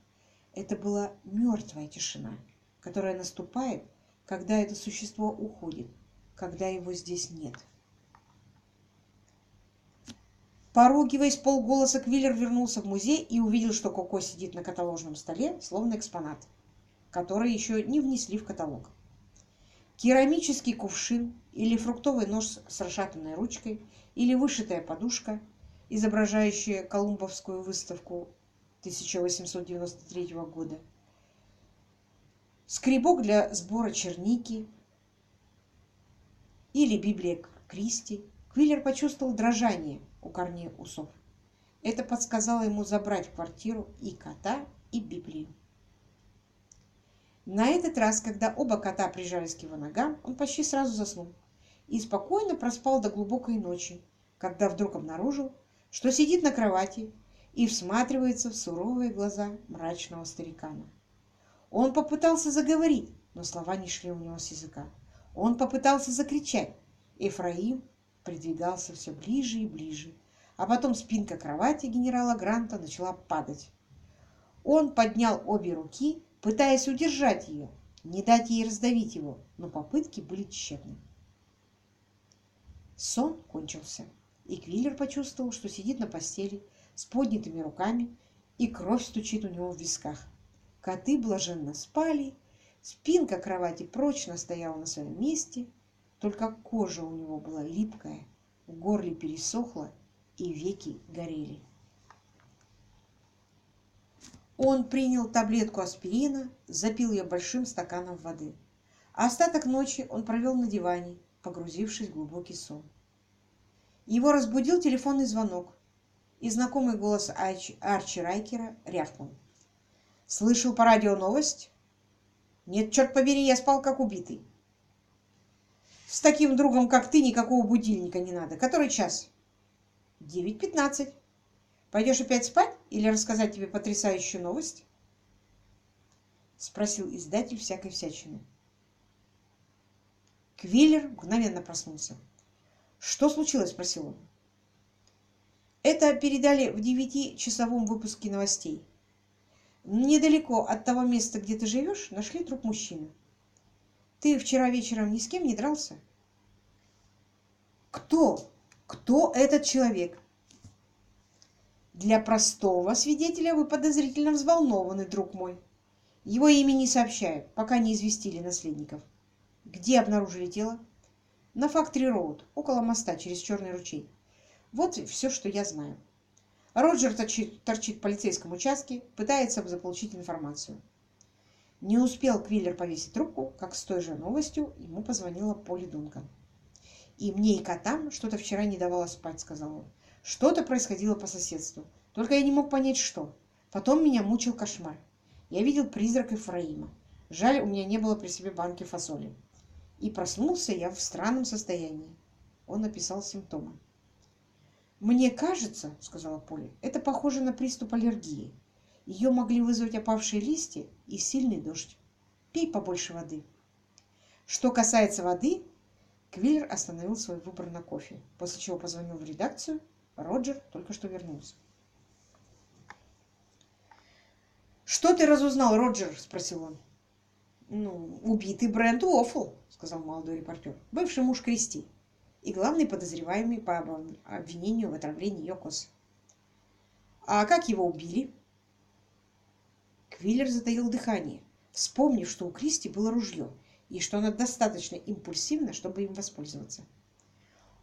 Это была мертвая тишина, которая наступает, когда это существо уходит, когда его здесь нет. Поругиваясь полголоса, Квиллер вернулся в музей и увидел, что Коко сидит на каталожном столе, словно экспонат, который еще не внесли в каталог. Керамический кувшин или фруктовый нож с расшатанной ручкой или вышитая подушка, изображающая Колумбовскую выставку 1893 года, скребок для сбора черники или Библия Кристи, Квиллер почувствовал дрожание у корней усов. Это подсказало ему забрать квартиру и кота, и Библию. На этот раз, когда оба кота прижались к его ногам, он почти сразу заснул и спокойно проспал до глубокой ночи, когда вдруг обнаружил, что сидит на кровати и всматривается в суровые глаза мрачного старикана. Он попытался заговорить, но слова не шли у него с языка. Он попытался закричать. Ефраим придвигался все ближе и ближе, а потом спинка кровати генерала Гранта начала падать. Он поднял обе руки, пытаясь удержать ее, не дать ей раздавить его, но попытки были тщетны. Сон кончился, и Квиллер почувствовал, что сидит на постели с поднятыми руками, и кровь стучит у него в висках. Коты блаженно спали, спинка кровати прочно стояла на своем месте, только кожа у него была липкая, в горле пересохла и веки горели. Он принял таблетку аспирина, запил ее большим стаканом воды. Остаток ночи он провел на диване, погрузившись в глубокий сон. Его разбудил телефонный звонок, и знакомый голос Арчи Райкера рявкнул. «Слышал по радио новость?» «Нет, черт побери, я спал как убитый». «С таким другом, как ты, никакого будильника не надо. Который час?» «Девять пятнадцать». Пойдешь опять спать или рассказать тебе потрясающую новость? Спросил издатель всякой всячины. Квиллер мгновенно проснулся. «Что случилось?» – спросил он. «Это передали в девятичасовом выпуске новостей. Недалеко от того места, где ты живешь, нашли труп мужчины. Ты вчера вечером ни с кем не дрался?» «Кто? Кто этот человек?» Для простого свидетеля вы подозрительно взволнованы, друг мой. Его имя не сообщают, пока не известили наследников. Где обнаружили тело? На Фактори Роуд, около моста через Черный ручей. Вот все, что я знаю. Роджер торчит, торчит в полицейском участке, пытается заполучить информацию. Не успел Квиллер повесить трубку, как с той же новостью ему позвонила Поли Дункан. «И мне и котам что-то вчера не давало спать», — сказал он. Что-то происходило по соседству. Только я не мог понять, что. Потом меня мучил кошмар. Я видел призрак Ефраима. Жаль, у меня не было при себе банки фасоли. И проснулся я в странном состоянии. Он написал симптомы. «Мне кажется, — сказала Поля, — это похоже на приступ аллергии. Ее могли вызвать опавшие листья и сильный дождь. Пей побольше воды». Что касается воды, Квиллер остановил свой выбор на кофе, после чего позвонил в редакцию Роджер только что вернулся. «Что ты разузнал, Роджер?» – спросил он. «Ну, убитый Брент Уоффл», – сказал молодой репортер, – «бывший муж Кристи и главный подозреваемый по обвинению в отравлении Йокос». «А как его убили?» Квиллер затаил дыхание, вспомнив, что у Кристи было ружье и что она достаточно импульсивна, чтобы им воспользоваться.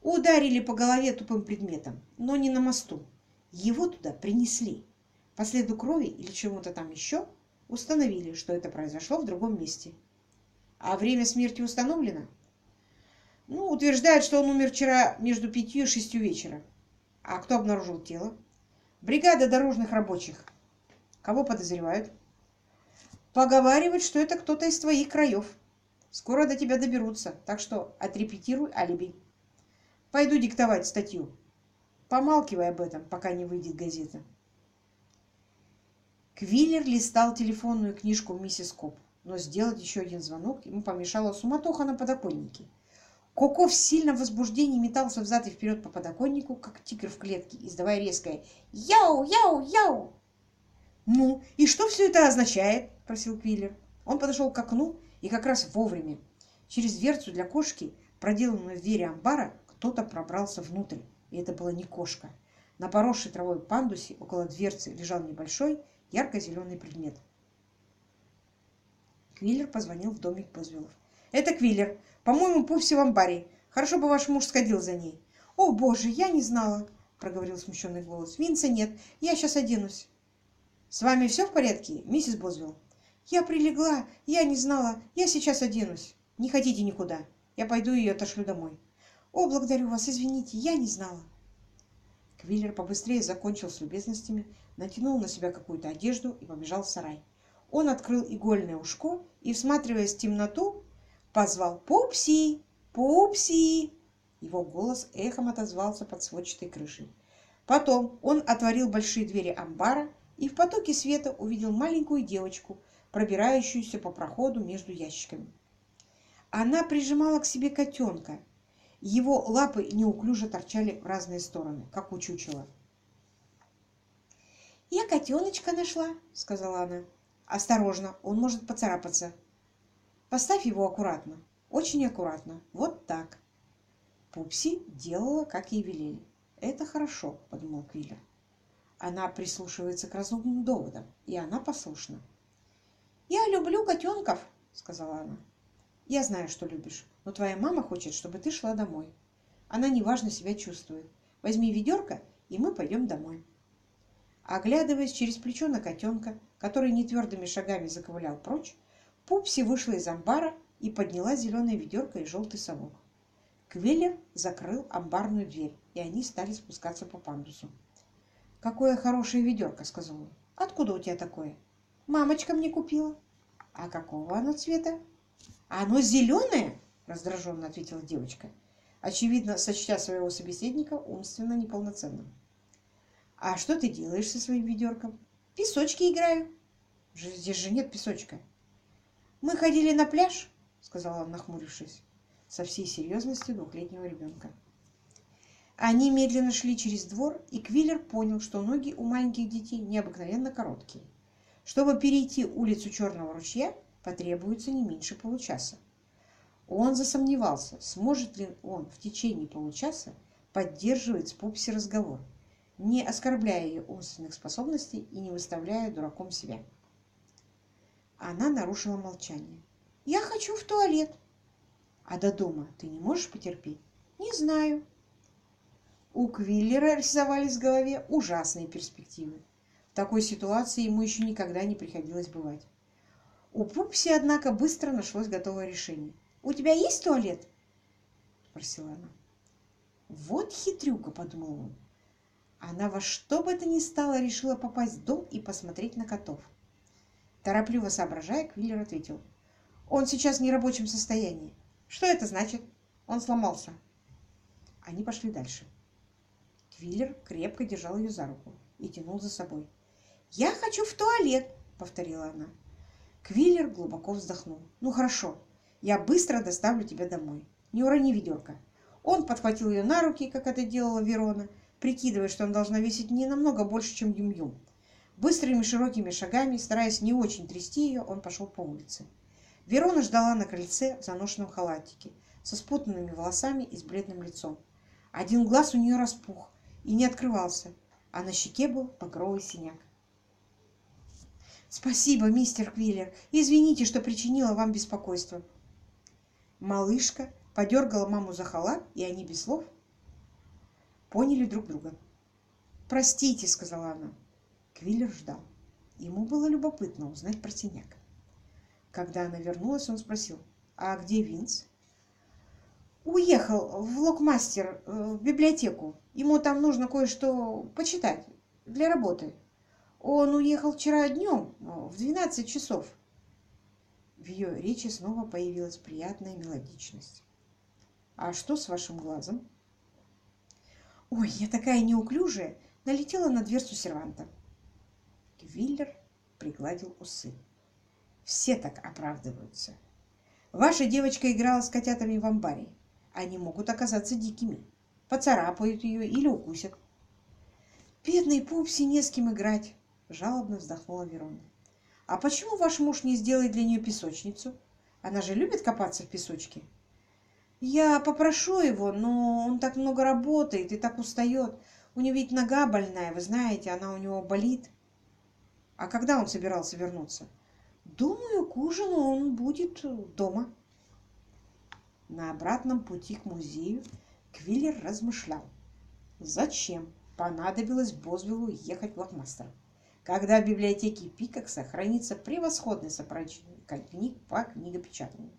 Ударили по голове тупым предметом, но не на мосту. Его туда принесли. По следу крови или чему-то там еще установили, что это произошло в другом месте. А время смерти установлено? Ну, утверждают, что он умер вчера между пятью и шестью вечера. А кто обнаружил тело? Бригада дорожных рабочих. Кого подозревают? Поговаривают, что это кто-то из твоих краев. Скоро до тебя доберутся, так что отрепетируй алиби. Пойду диктовать статью. Помалкивай об этом, пока не выйдет газета. Квиллер листал телефонную книжку миссис Коп, но сделать еще один звонок ему помешала суматоха на подоконнике. Коко в сильном возбуждении метался взад и вперед по подоконнику, как тигр в клетке, издавая резкое «Яу! Яу! Яу!» «Ну, и что все это означает?» – просил Квиллер. Он подошел к окну и как раз вовремя. Через дверцу для кошки, проделанную в двери амбара, кто-то пробрался внутрь, и это была не кошка. На поросшей травой пандусе около дверцы лежал небольшой ярко-зеленый предмет. Квиллер позвонил в домик Позвелов. «Это Квиллер. По-моему, Пупси в амбаре. Хорошо бы ваш муж сходил за ней». «О, боже, я не знала», — проговорил смущенный голос. «Винца нет. Я сейчас оденусь». «С вами все в порядке, миссис Бозвилл?» «Я прилегла. Я не знала. Я сейчас оденусь. Не ходите никуда. Я пойду и отошлю домой». «О, благодарю вас, извините, я не знала». Квиллер побыстрее закончил с любезностями, натянул на себя какую-то одежду и побежал в сарай. Он открыл игольное ушко и, всматриваясь в темноту, позвал «Пупси! Пупси!». Его голос эхом отозвался под сводчатой крышей. Потом он отворил большие двери амбара и в потоке света увидел маленькую девочку, пробирающуюся по проходу между ящиками. Она прижимала к себе котенка, его лапы неуклюже торчали в разные стороны, как у чучела. «Я котеночка нашла», — сказала она. «Осторожно, он может поцарапаться. Поставь его аккуратно, очень аккуратно, вот так». Пупси делала, как ей велели. «Это хорошо», — подумал Квиллер. Она прислушивается к разумным доводам, и она послушна. «Я люблю котенков», — сказала она. Я знаю, что любишь, но твоя мама хочет, чтобы ты шла домой. Она неважно себя чувствует. Возьми ведерко, и мы пойдем домой. Оглядываясь через плечо на котенка, который нетвердыми шагами заковылял прочь, Пупси вышла из амбара и подняла зеленое ведерко и желтый совок. Квиллер закрыл амбарную дверь, и они стали спускаться по пандусу. «Какое хорошее ведерко!» — сказал он. «Откуда у тебя такое?» «Мамочка мне купила». «А какого оно цвета?» «Оно зеленое?» — раздраженно ответила девочка, очевидно, сочтя своего собеседника умственно неполноценным. «А что ты делаешь со своим ведерком?» «Песочки играю». «Здесь же нет песочка». «Мы ходили на пляж», — сказала он, нахмурившись, со всей серьезностью двухлетнего ребенка. Они медленно шли через двор, и Квиллер понял, что ноги у маленьких детей необыкновенно короткие. Чтобы перейти улицу Черного ручья, потребуется не меньше получаса. Он засомневался, сможет ли он в течение получаса поддерживать с Пупси разговор, не оскорбляя ее умственных способностей и не выставляя дураком себя. Она нарушила молчание. «Я хочу в туалет». «А до дома ты не можешь потерпеть?» «Не знаю». У Квиллера рисовались в голове ужасные перспективы. В такой ситуации ему еще никогда не приходилось бывать. У Пупси, однако, быстро нашлось готовое решение. «У тебя есть туалет?» – спросила она. «Вот хитрюка», – подумал он. Она во что бы то ни стало решила попасть в дом и посмотреть на котов. Торопливо соображая, Квиллер ответил. «Он сейчас в нерабочем состоянии. Что это значит? Он сломался». Они пошли дальше. Квиллер крепко держал ее за руку и тянул за собой. «Я хочу в туалет!» — повторила она. Квиллер глубоко вздохнул. «Ну хорошо, я быстро доставлю тебя домой. Не урони ведерко». Он подхватил ее на руки, как это делала Верона, прикидывая, что она должна весить не намного больше, чем Юм-Юм. Быстрыми широкими шагами, стараясь не очень трясти ее, он пошел по улице. Верона ждала на крыльце в заношенном халатике, со спутанными волосами и с бледным лицом. Один глаз у нее распух и не открывался, а на щеке был багровый синяк. «Спасибо, мистер Квиллер. Извините, что причинила вам беспокойство». Малышка подергала маму за халат, и они без слов поняли друг друга. «Простите», — сказала она. Квиллер ждал. Ему было любопытно узнать про синяк. Когда она вернулась, он спросил, «А где Винс?» «Уехал в Локмастер, э, в библиотеку. Ему там нужно кое-что почитать для работы. Он уехал вчера днем в 12 часов». В ее речи снова появилась приятная мелодичность. «А что с вашим глазом?» «Ой, я такая неуклюжая!» налетела на дверцу серванта. Квиллер пригладил усы. Все так оправдываются. Ваша девочка играла с котятами в амбаре. Они могут оказаться дикими. Поцарапают ее или укусят. Бедной Пупси не с кем играть, жалобно вздохнула Верона. А почему ваш муж не сделает для нее песочницу? Она же любит копаться в песочке. Я попрошу его, но он так много работает и так устает. У него ведь нога больная, вы знаете, она у него болит. А когда он собирался вернуться? Думаю, к ужину он будет дома. На обратном пути к музею Квиллер размышлял. Зачем понадобилось Бозвиллу ехать в Локмастер, когда в библиотеке Пикакса хранится превосходный сопроводительный книг по книгопечатанию?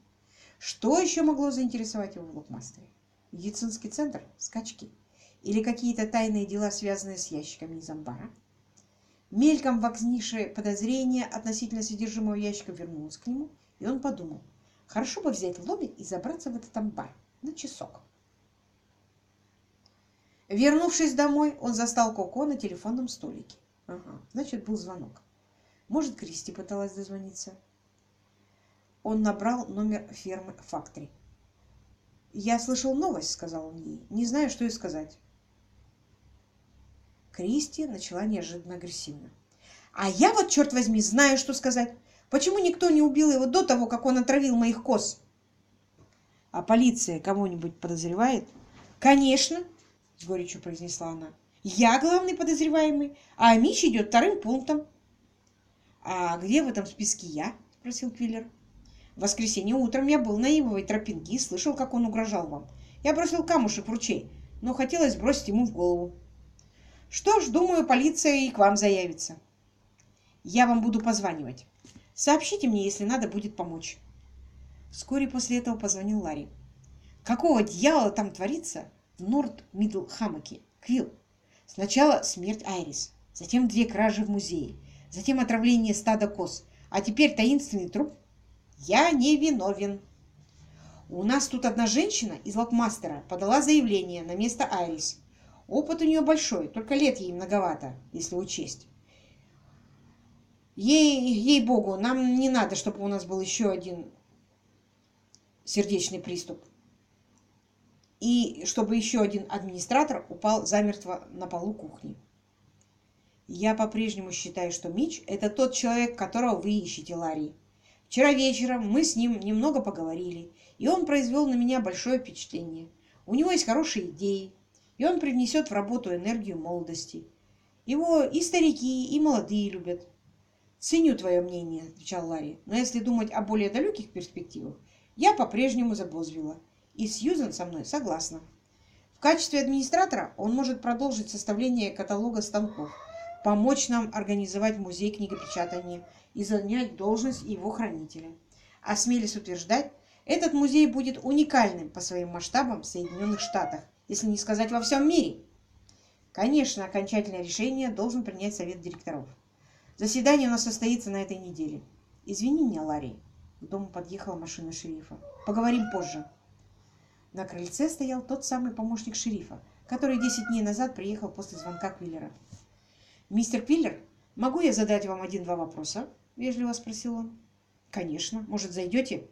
Что еще могло заинтересовать его в Локмастере? Медицинский центр? Скачки? Или какие-то тайные дела, связанные с ящиками из амбара? Мельком возникшее подозрение относительно содержимого ящика вернулось к нему, и он подумал, хорошо бы взять лобик и забраться в этот амбар на часок. Вернувшись домой, он застал Коко на телефонном столике. Ага, значит, был звонок. Может, Кристи пыталась дозвониться. Он набрал номер фермы «Фактори». «Я слышал новость», — сказал он ей. «Не знаю, что и сказать. Кристи начала неожиданно агрессивно. «А я вот, черт возьми, знаю, что сказать. Почему никто не убил его до того, как он отравил моих коз?» «А полиция кого-нибудь подозревает?» «Конечно!» — с горечью произнесла она. «Я главный подозреваемый, а Мич идет вторым пунктом». «А где в этом списке я?» — спросил Квиллер. В воскресенье утром я был на Ивовой тропинке и слышал, как он угрожал вам. Я бросил камушек в ручей, но хотелось бросить ему в голову. Что ж, думаю, полиция и к вам заявится. Я вам буду позванивать. Сообщите мне, если надо будет помочь. Вскоре после этого позвонил Ларри. Какого дьявола там творится в Норд-Мидл-Хаммоке? Квилл. Сначала смерть Айрис, затем две кражи в музее, затем отравление стада коз, а теперь таинственный труп. Я не виновен. У нас тут одна женщина из Локмастера подала заявление на место Айрис. Опыт у нее большой, только лет ей многовато, если учесть. Ей, ей-богу, нам не надо, чтобы у нас был еще один сердечный приступ. И чтобы еще один администратор упал замертво на полу кухни. Я по-прежнему считаю, что Мич – это тот человек, которого вы ищете, Ларри. Вчера вечером мы с ним немного поговорили, и он произвел на меня большое впечатление. У него есть хорошие идеи, и он привнесет в работу энергию молодости. Его и старики, и молодые любят. «Ценю твое мнение», – отвечал Ларри, «но если думать о более далеких перспективах, я по-прежнему за Бозвилла, и Сьюзен со мной согласна. В качестве администратора он может продолжить составление каталога станков, помочь нам организовать музей книгопечатания и занять должность его хранителя. Осмелюсь утверждать, этот музей будет уникальным по своим масштабам в Соединенных Штатах, если не сказать во всем мире. Конечно, окончательное решение должен принять совет директоров. Заседание у нас состоится на этой неделе. Извини меня, Ларри. К дому подъехала машина шерифа. Поговорим позже. На крыльце стоял тот самый помощник шерифа, который 10 дней назад приехал после звонка Квиллера. «Мистер Квиллер, могу я задать вам один-два вопроса?» – вежливо спросил он. «Конечно. Может, зайдете?»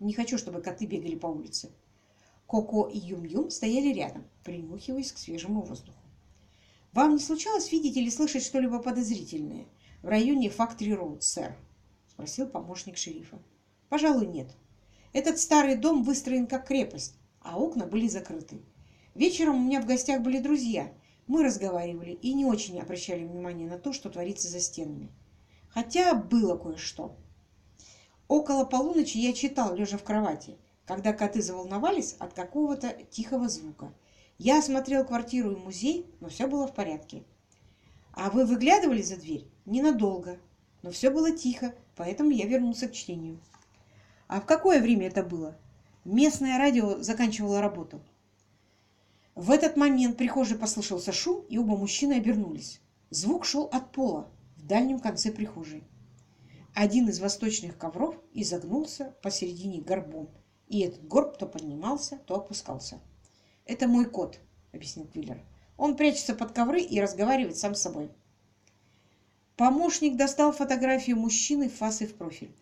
«Не хочу, чтобы коты бегали по улице». Коко и Юм-Юм стояли рядом, принюхиваясь к свежему воздуху. «Вам не случалось видеть или слышать что-либо подозрительное в районе Фактори Роуд, сэр?» – спросил помощник шерифа. «Пожалуй, нет. Этот старый дом выстроен как крепость, а окна были закрыты. Вечером у меня в гостях были друзья. Мы разговаривали и не очень обращали внимания на то, что творится за стенами. Хотя было кое-что. Около полуночи я читал, лежа в кровати, когда коты заволновались от какого-то тихого звука – я осмотрел квартиру и музей, но все было в порядке. А вы выглядывали за дверь? Ненадолго. Но все было тихо, поэтому я вернулся к чтению. А в какое время это было? Местное радио заканчивало работу. В этот момент в прихожей послышался шум, и оба мужчины обернулись. Звук шел от пола в дальнем конце прихожей. Один из восточных ковров изогнулся посередине горбом, и этот горб то поднимался, то опускался. «Это мой кот», — объяснил Квиллер. «Он прячется под ковры и разговаривает сам с собой». Помощник достал фотографию мужчины в фас и в профиль.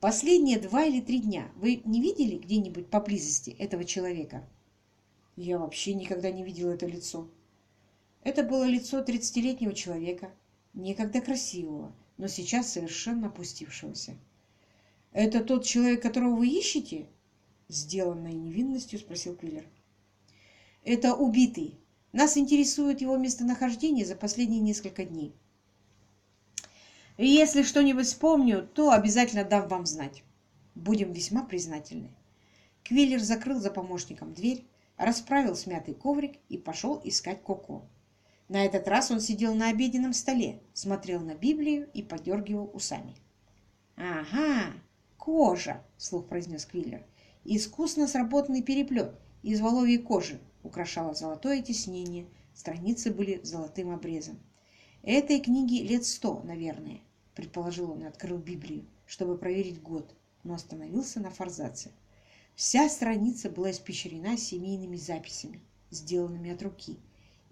«Последние два или три дня вы не видели где-нибудь поблизости этого человека?» «Я вообще никогда не видел это лицо». Это было лицо тридцатилетнего человека, некогда красивого, но сейчас совершенно опустившегося. «Это тот человек, которого вы ищете?» Сделанной невинностью спросил Квиллер. Это убитый. Нас интересует его местонахождение за последние несколько дней. И если что-нибудь вспомню, то обязательно дам вам знать. Будем весьма признательны. Квиллер закрыл за помощником дверь, расправил смятый коврик и пошел искать Коко. На этот раз он сидел на обеденном столе, смотрел на Библию и подергивал усами. «Ага, кожа!» — вслух произнес Квиллер. «Искусно сработанный переплет из воловьей кожи, украшало золотое тиснение, страницы были золотым обрезом. Этой книге лет сто, наверное, предположил он и открыл Библию, чтобы проверить год, но остановился на форзаце. Вся страница была испещрена семейными записями, сделанными от руки,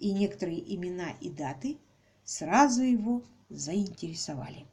и некоторые имена и даты сразу его заинтересовали.